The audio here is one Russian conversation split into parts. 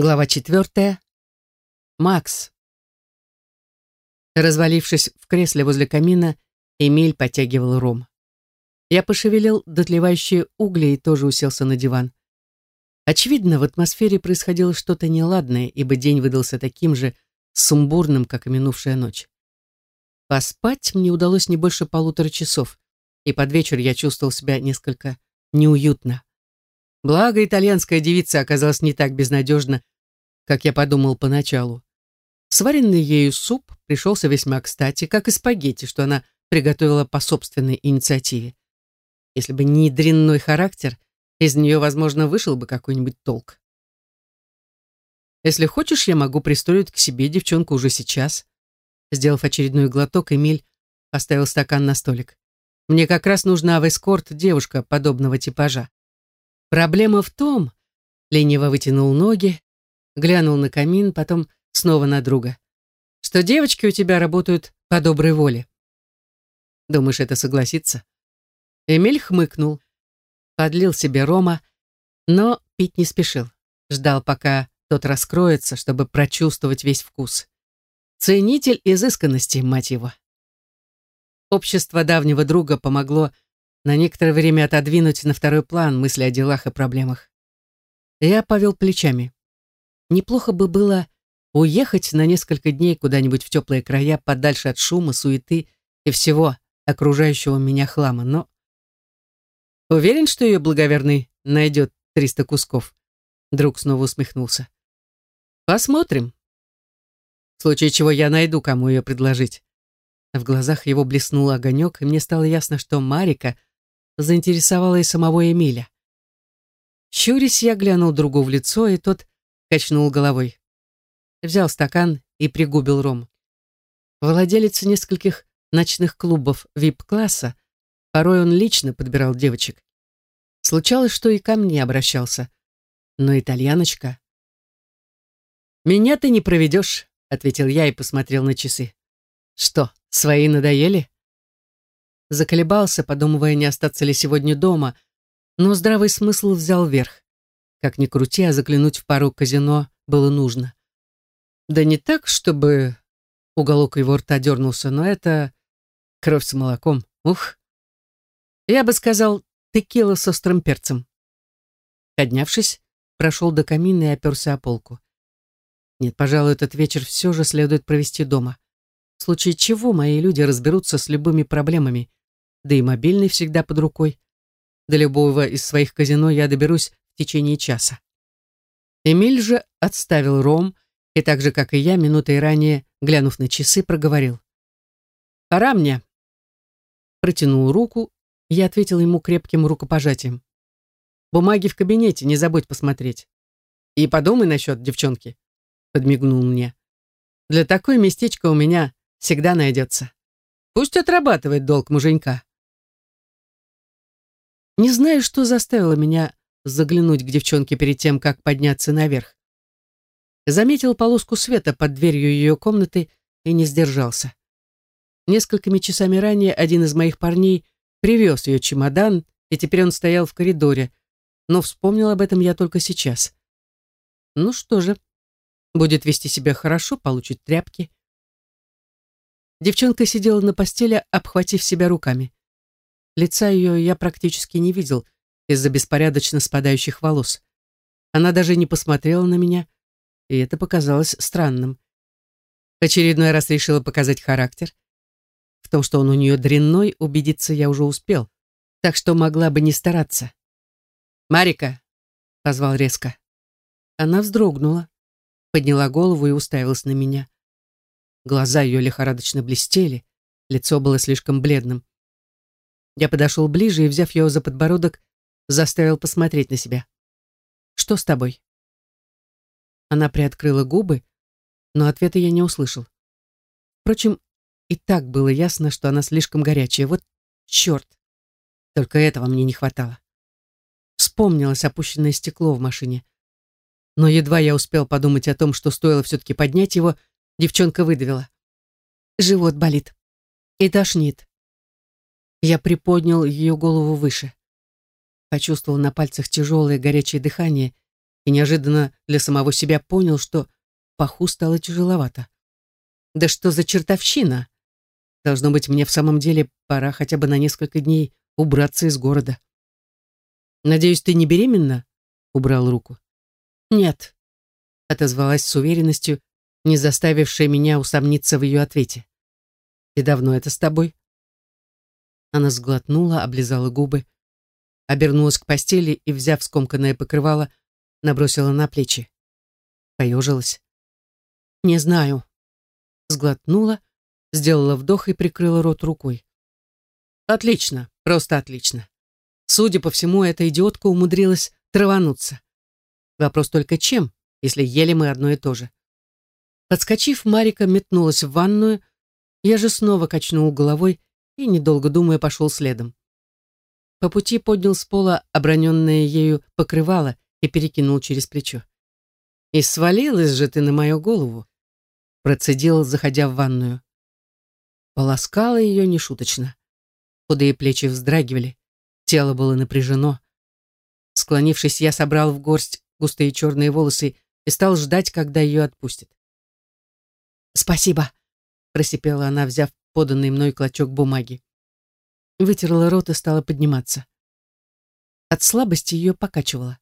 Глава четвертая. Макс. Развалившись в кресле возле камина, Эмиль потягивал ром. Я пошевелил дотлевающие угли и тоже уселся на диван. Очевидно, в атмосфере происходило что-то неладное, ибо день выдался таким же сумбурным, как и минувшая ночь. Поспать мне удалось не больше полутора часов, и под вечер я чувствовал себя несколько неуютно. Благо, итальянская девица оказалась не так безнадежна, как я подумал поначалу. Сваренный ею суп пришелся весьма кстати, как и спагетти, что она приготовила по собственной инициативе. Если бы не дрянной характер, из нее, возможно, вышел бы какой-нибудь толк. Если хочешь, я могу пристроить к себе девчонку уже сейчас. Сделав очередной глоток, Эмиль поставил стакан на столик. Мне как раз нужна в эскорт девушка подобного типажа. Проблема в том, лениво вытянул ноги, глянул на камин, потом снова на друга, что девочки у тебя работают по доброй воле. Думаешь, это согласится? Эмиль хмыкнул, подлил себе рома, но пить не спешил. Ждал, пока тот раскроется, чтобы прочувствовать весь вкус. Ценитель изысканности, мать его. Общество давнего друга помогло на некоторое время отодвинуть на второй план мысли о делах и проблемах. Я повел плечами. Неплохо бы было уехать на несколько дней куда-нибудь в теплые края, подальше от шума, суеты и всего окружающего меня хлама, но... Уверен, что ее благоверный найдет триста кусков. Друг снова усмехнулся. Посмотрим. В случае чего я найду, кому ее предложить. В глазах его блеснул огонек, и мне стало ясно, что Марика — заинтересовала и самого Эмиля. Щурясь, я глянул другу в лицо, и тот качнул головой. Взял стакан и пригубил ром. Владелец нескольких ночных клубов вип-класса, порой он лично подбирал девочек. Случалось, что и ко мне обращался. Но итальяночка... «Меня ты не проведешь», — ответил я и посмотрел на часы. «Что, свои надоели?» Заколебался, подумывая, не остаться ли сегодня дома, но здравый смысл взял верх. Как ни крути, а заглянуть в пару казино было нужно. Да не так, чтобы... Уголок его рта дернулся, но это... Кровь с молоком. Ух! Я бы сказал, текила с острым перцем. Поднявшись, прошел до камина и оперся о полку. Нет, пожалуй, этот вечер все же следует провести дома. В случае чего мои люди разберутся с любыми проблемами да и мобильный всегда под рукой. До любого из своих казино я доберусь в течение часа. Эмиль же отставил ром и так же, как и я, минутой ранее, глянув на часы, проговорил. «Пора мне». Протянул руку, я ответил ему крепким рукопожатием. «Бумаги в кабинете, не забудь посмотреть. И подумай насчет девчонки», — подмигнул мне. «Для такой местечко у меня всегда найдется. Пусть отрабатывает долг муженька». Не знаю, что заставило меня заглянуть к девчонке перед тем, как подняться наверх. Заметил полоску света под дверью ее комнаты и не сдержался. Несколькими часами ранее один из моих парней привез ее чемодан, и теперь он стоял в коридоре, но вспомнил об этом я только сейчас. Ну что же, будет вести себя хорошо, получит тряпки. Девчонка сидела на постели, обхватив себя руками. Лица ее я практически не видел из-за беспорядочно спадающих волос. Она даже не посмотрела на меня, и это показалось странным. Очередной раз решила показать характер. В том, что он у нее дрянной, убедиться я уже успел, так что могла бы не стараться. «Марика!» — позвал резко. Она вздрогнула, подняла голову и уставилась на меня. Глаза ее лихорадочно блестели, лицо было слишком бледным. Я подошел ближе и, взяв ее за подбородок, заставил посмотреть на себя. «Что с тобой?» Она приоткрыла губы, но ответа я не услышал. Впрочем, и так было ясно, что она слишком горячая. Вот черт! Только этого мне не хватало. Вспомнилось опущенное стекло в машине. Но едва я успел подумать о том, что стоило все-таки поднять его, девчонка выдавила. Живот болит. И тошнит. Я приподнял ее голову выше. Почувствовал на пальцах тяжелое горячее дыхание и неожиданно для самого себя понял, что паху стало тяжеловато. Да что за чертовщина? Должно быть, мне в самом деле пора хотя бы на несколько дней убраться из города. «Надеюсь, ты не беременна?» — убрал руку. «Нет», — отозвалась с уверенностью, не заставившая меня усомниться в ее ответе. «И давно это с тобой?» Она сглотнула, облизала губы, обернулась к постели и, взяв скомканное покрывало, набросила на плечи. Поежилась. «Не знаю». Сглотнула, сделала вдох и прикрыла рот рукой. «Отлично, просто отлично. Судя по всему, эта идиотка умудрилась травануться. Вопрос только чем, если ели мы одно и то же. Подскочив, Марика метнулась в ванную, я же снова качнул головой и, недолго думая, пошел следом. По пути поднял с пола оброненное ею покрывало и перекинул через плечо. «И свалилась же ты на мою голову!» процедил, заходя в ванную. Полоскала ее нешуточно. Худые плечи вздрагивали, тело было напряжено. Склонившись, я собрал в горсть густые черные волосы и стал ждать, когда ее отпустят. «Спасибо», — просипела она, взяв поданный мной клочок бумаги. Вытерла рот и стала подниматься. От слабости ее покачивало.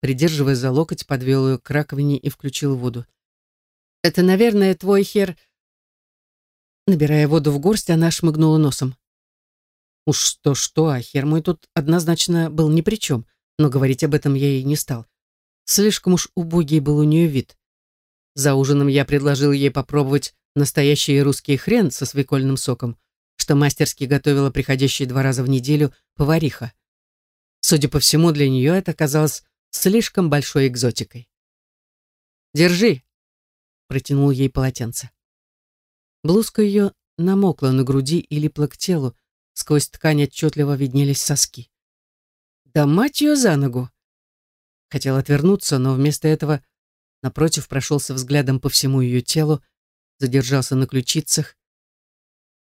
Придерживая за локоть, подвел ее к раковине и включил воду. «Это, наверное, твой хер...» Набирая воду в горсть, она шмыгнула носом. Уж что-что, а хер мой тут однозначно был ни при чем, но говорить об этом я ей не стал. Слишком уж убогий был у нее вид. За ужином я предложил ей попробовать настоящий русский хрен со свекольным соком, что мастерски готовила приходящие два раза в неделю повариха. Судя по всему, для нее это казалось слишком большой экзотикой. «Держи», — протянул ей полотенце. Блузка ее намокла на груди и липла к телу, сквозь ткань отчетливо виднелись соски. «Да мать ее за ногу!» Хотел отвернуться, но вместо этого напротив прошелся взглядом по всему ее телу, задержался на ключицах.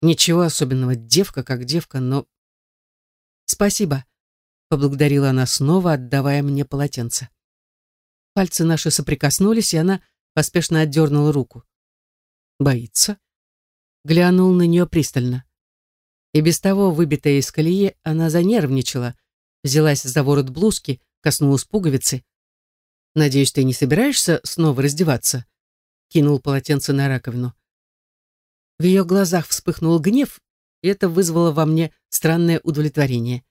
Ничего особенного, девка как девка, но... «Спасибо», — поблагодарила она снова, отдавая мне полотенце. Пальцы наши соприкоснулись, и она поспешно отдернула руку. «Боится?» Глянул на нее пристально. И без того, выбитая из колеи, она занервничала, взялась за ворот блузки, коснулась пуговицы. «Надеюсь, ты не собираешься снова раздеваться?» Кинул полотенце на раковину. В ее глазах вспыхнул гнев, и это вызвало во мне странное удовлетворение.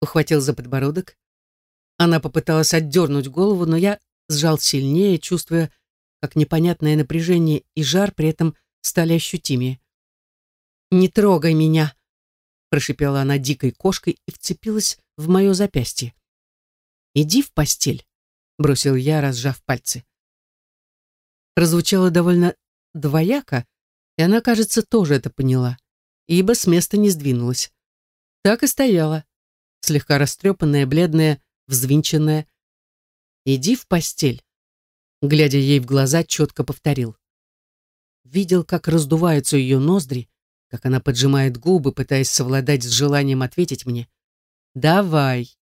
Ухватил за подбородок. Она попыталась отдернуть голову, но я сжал сильнее, чувствуя, как непонятное напряжение и жар при этом стали ощутимее. «Не трогай меня!» прошипела она дикой кошкой и вцепилась в мое запястье. «Иди в постель», — бросил я, разжав пальцы. Прозвучало довольно двояко, и она, кажется, тоже это поняла, ибо с места не сдвинулась. Так и стояла, слегка растрепанная, бледная, взвинченная. «Иди в постель», — глядя ей в глаза, четко повторил. Видел, как раздуваются ее ноздри, как она поджимает губы, пытаясь совладать с желанием ответить мне. «Давай».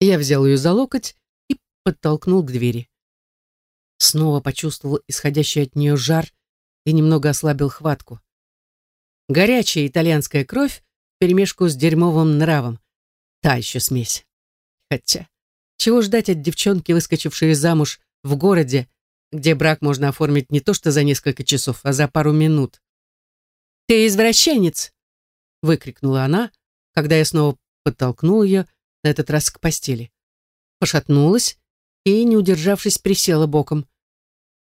Я взял ее за локоть и подтолкнул к двери. Снова почувствовал исходящий от нее жар и немного ослабил хватку. Горячая итальянская кровь перемешку с дерьмовым нравом. Та еще смесь. Хотя, чего ждать от девчонки, выскочившей замуж в городе, где брак можно оформить не то что за несколько часов, а за пару минут. «Ты извращенец!» — выкрикнула она, когда я снова подтолкнул ее, на этот раз к постели. Пошатнулась и, не удержавшись, присела боком.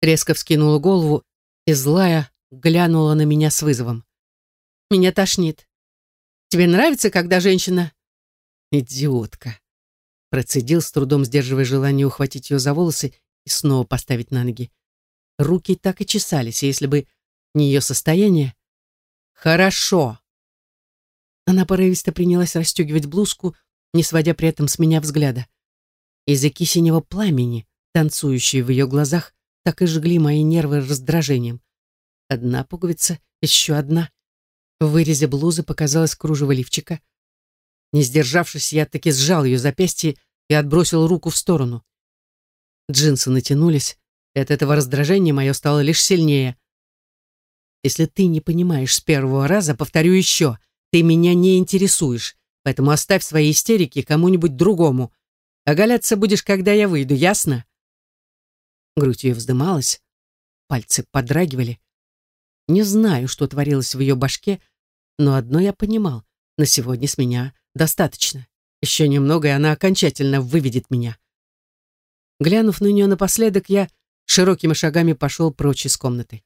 Резко вскинула голову и, злая, глянула на меня с вызовом. «Меня тошнит. Тебе нравится, когда женщина...» «Идиотка!» Процедил, с трудом сдерживая желание ухватить ее за волосы и снова поставить на ноги. Руки так и чесались, если бы не ее состояние, «Хорошо». Она порывисто принялась расстегивать блузку, не сводя при этом с меня взгляда. Языки синего пламени, танцующие в ее глазах, так и жгли мои нервы раздражением. Одна пуговица, еще одна. В вырезе блузы показалось кружево лифчика. Не сдержавшись, я таки сжал ее запястье и отбросил руку в сторону. Джинсы натянулись, и от этого раздражения мое стало лишь сильнее. Если ты не понимаешь с первого раза, повторю еще, ты меня не интересуешь, поэтому оставь свои истерики кому-нибудь другому. Оголяться будешь, когда я выйду, ясно? Грудь ее вздымалась, пальцы подрагивали. Не знаю, что творилось в ее башке, но одно я понимал. На сегодня с меня достаточно. Еще немного, и она окончательно выведет меня. Глянув на нее напоследок, я широкими шагами пошел прочь из комнаты.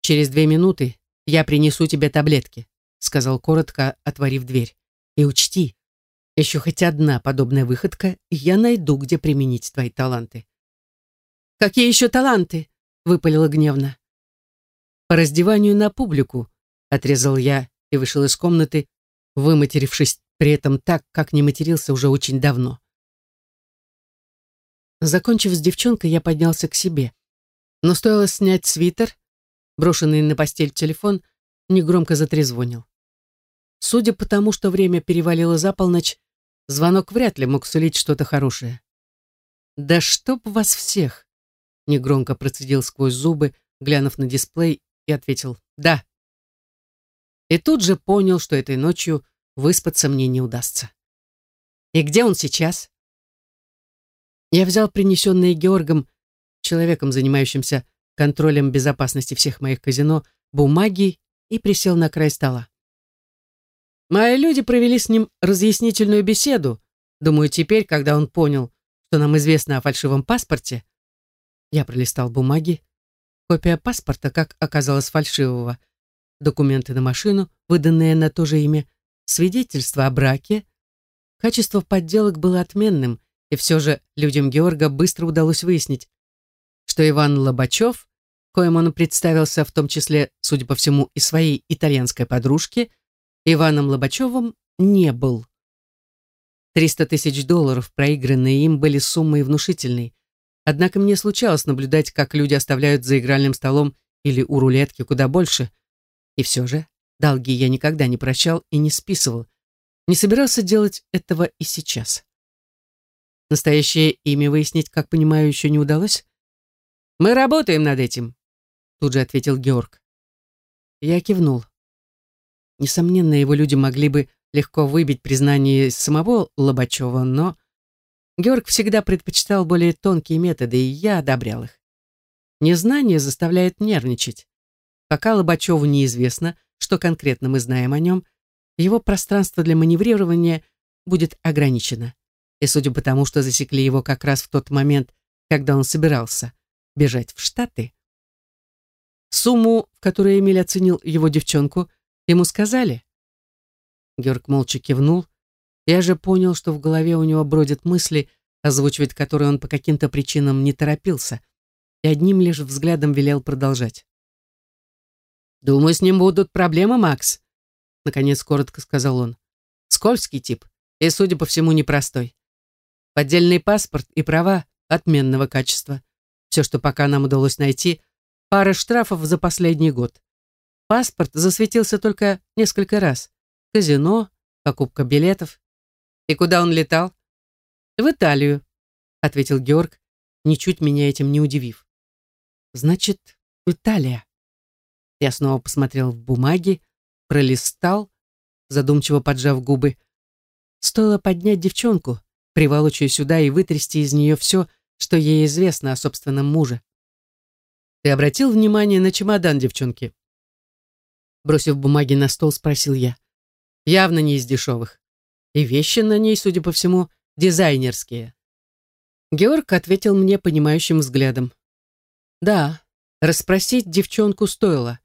«Через две минуты я принесу тебе таблетки», сказал коротко, отворив дверь. «И учти, еще хоть одна подобная выходка, и я найду, где применить твои таланты». «Какие еще таланты?» выпалила гневно. «По раздеванию на публику», отрезал я и вышел из комнаты, выматерившись при этом так, как не матерился уже очень давно. Закончив с девчонкой, я поднялся к себе. Но стоило снять свитер, брошенный на постель телефон, негромко затрезвонил. Судя по тому, что время перевалило за полночь, звонок вряд ли мог сулить что-то хорошее. «Да чтоб вас всех!» Негромко процедил сквозь зубы, глянув на дисплей, и ответил «Да». И тут же понял, что этой ночью выспаться мне не удастся. «И где он сейчас?» Я взял принесенные Георгом, человеком, занимающимся контролем безопасности всех моих казино, бумаги и присел на край стола. Мои люди провели с ним разъяснительную беседу. Думаю, теперь, когда он понял, что нам известно о фальшивом паспорте, я пролистал бумаги. Копия паспорта, как оказалось, фальшивого. Документы на машину, выданные на то же имя. Свидетельство о браке. Качество подделок было отменным, и все же людям Георга быстро удалось выяснить, что Иван Лобачев, коим он представился в том числе, судя по всему, и своей итальянской подружке, Иваном Лобачевым не был. 300 тысяч долларов, проигранные им, были суммой внушительной. Однако мне случалось наблюдать, как люди оставляют за игральным столом или у рулетки куда больше. И все же долги я никогда не прощал и не списывал. Не собирался делать этого и сейчас. Настоящее имя выяснить, как понимаю, еще не удалось? «Мы работаем над этим», — тут же ответил Георг. Я кивнул. Несомненно, его люди могли бы легко выбить признание самого Лобачева, но Георг всегда предпочитал более тонкие методы, и я одобрял их. Незнание заставляет нервничать. Пока Лобачеву неизвестно, что конкретно мы знаем о нем, его пространство для маневрирования будет ограничено и судя по тому, что засекли его как раз в тот момент, когда он собирался бежать в Штаты, сумму, в которой Эмиль оценил его девчонку, ему сказали. Георг молча кивнул. Я же понял, что в голове у него бродят мысли, озвучивать которые он по каким-то причинам не торопился, и одним лишь взглядом велел продолжать. «Думаю, с ним будут проблемы, Макс», — наконец коротко сказал он. «Скользкий тип и, судя по всему, непростой. Поддельный паспорт и права отменного качества. Все, что пока нам удалось найти, пара штрафов за последний год. Паспорт засветился только несколько раз. Казино, покупка билетов. И куда он летал? В Италию, ответил Георг, ничуть меня этим не удивив. Значит, Италия. Я снова посмотрел в бумаги, пролистал, задумчиво поджав губы. Стоило поднять девчонку, приволочь ее сюда и вытрясти из нее все, что ей известно о собственном муже. «Ты обратил внимание на чемодан, девчонки?» Бросив бумаги на стол, спросил я. «Явно не из дешевых. И вещи на ней, судя по всему, дизайнерские». Георг ответил мне понимающим взглядом. «Да, расспросить девчонку стоило.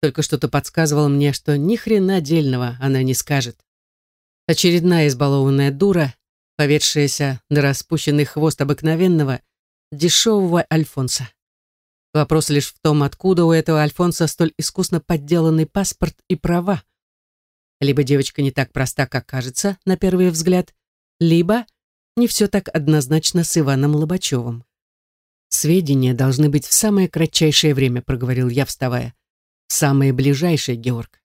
Только что-то подсказывало мне, что ни хрена дельного она не скажет. Очередная избалованная дура, поведшаяся на распущенный хвост обыкновенного, дешевого Альфонса. Вопрос лишь в том, откуда у этого Альфонса столь искусно подделанный паспорт и права. Либо девочка не так проста, как кажется, на первый взгляд, либо не все так однозначно с Иваном Лобачевым. «Сведения должны быть в самое кратчайшее время», — проговорил я, вставая. «В самое ближайшее, Георг».